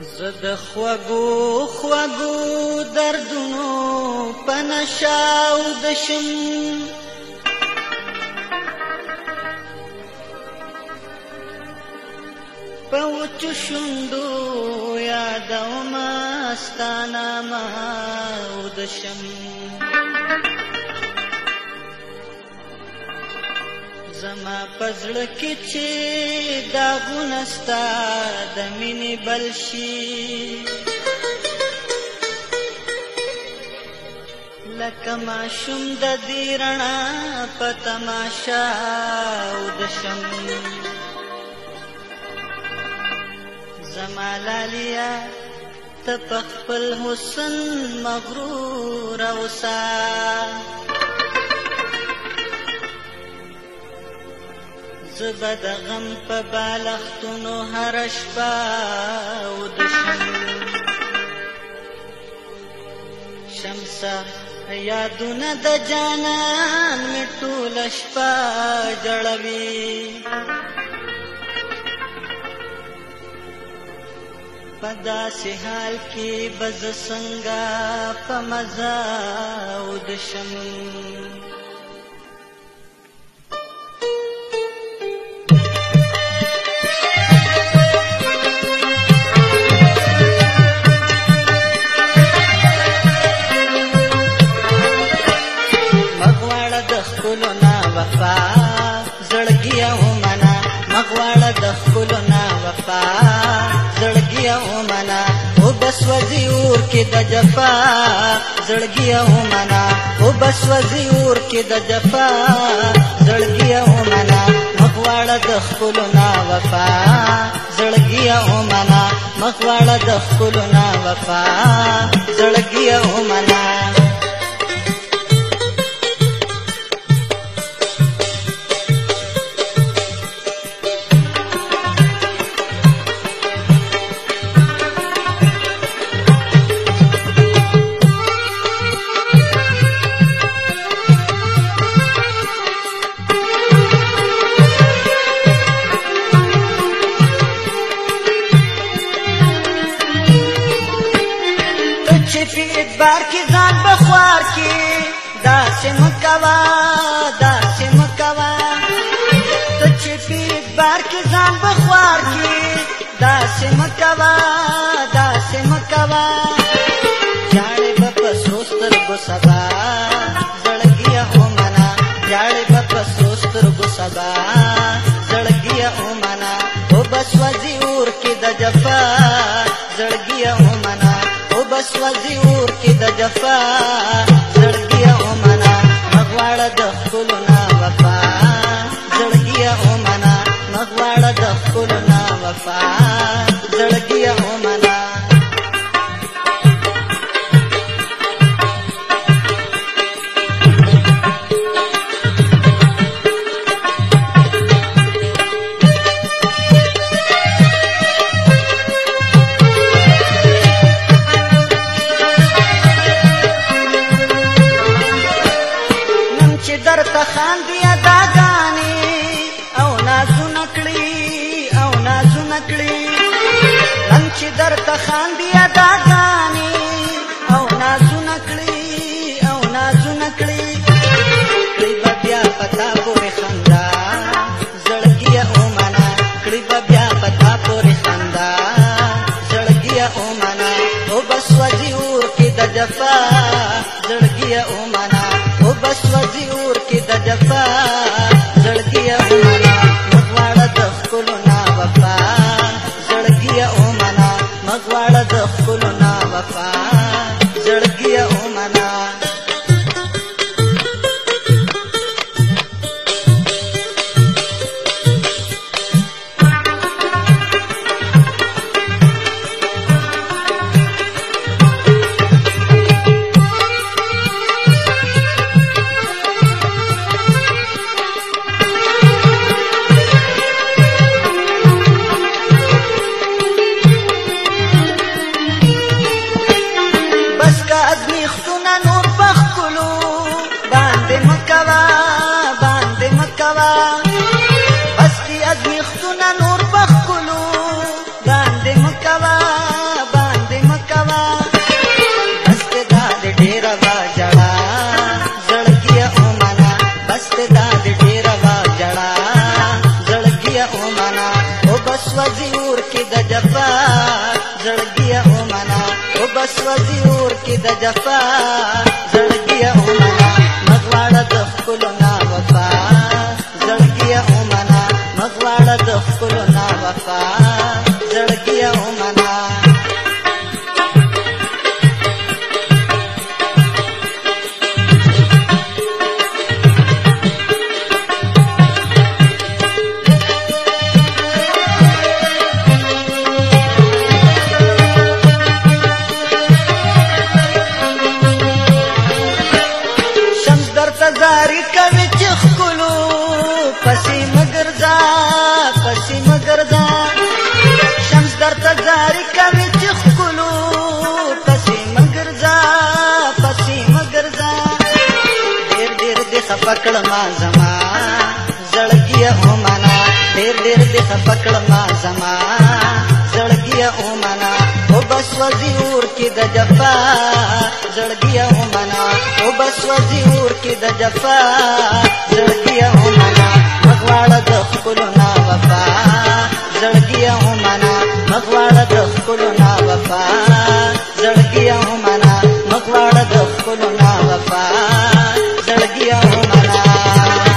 زه د خوږو خوږو دردونو په نشه اوده شم په وچو شونډو یادومه ستا نامه اوده شم زما پزړه کې چې داغونه ستا د مینې بل شي لکه ماشوم د دې رڼا په تماشا او د شم زما لالیا ته په خپل حسن مغرور اوسه زبا د غم په بالښتونو هر شپه وده شم شمسه یادونه د جانان می ټول شپه جړوي پدا سه حال کې بز څنګه په مزه ودشم زړګیا و منا مغواړه د خپل نا وفا زړګیا و منا او بس وزیور کې د جفا زړګیا و منا او بس وزیور کې د جفا زړګیا و منا مغواړه د خپل نا وفا زړګیا و منا مغواړه د خپل نا وفا زړګیا و منا دې په ادبار کې ځان بخوار کې دا چې مکوا دا چې مکوا ته چې په ادبار کې ځان بخوار کې دا چې مکوا دا چې مکوا جاړې په سوستر کو سبا زړګیا هو منا جاړې په سوستر کو سبا زړګیا هو منا او بس وځي اور کې د جفا وسوځي ور کې د جفا زړګي او منا مغواړه د خپل نه وفا زړګي او منا مغواړه د خپل نه وفا در تخاندی ادا وبشو جیور کې د جفا زړګیا او منا وبشو جیور کې د جفا زړګیا او منا مغواړه د خپلو خپکړ ما زما زړګي او منا ډېر ډېر دې خپکړ ما زما زړګي او منا او بس وزیر کې د جفا زړګي او منا او بس وزیر کې د جفا زړګي او منا مغواړه د خپل نا وفا زړګي او منا مغواړه د خپل نا وفا زړګي او منا مغواړه د خپل نا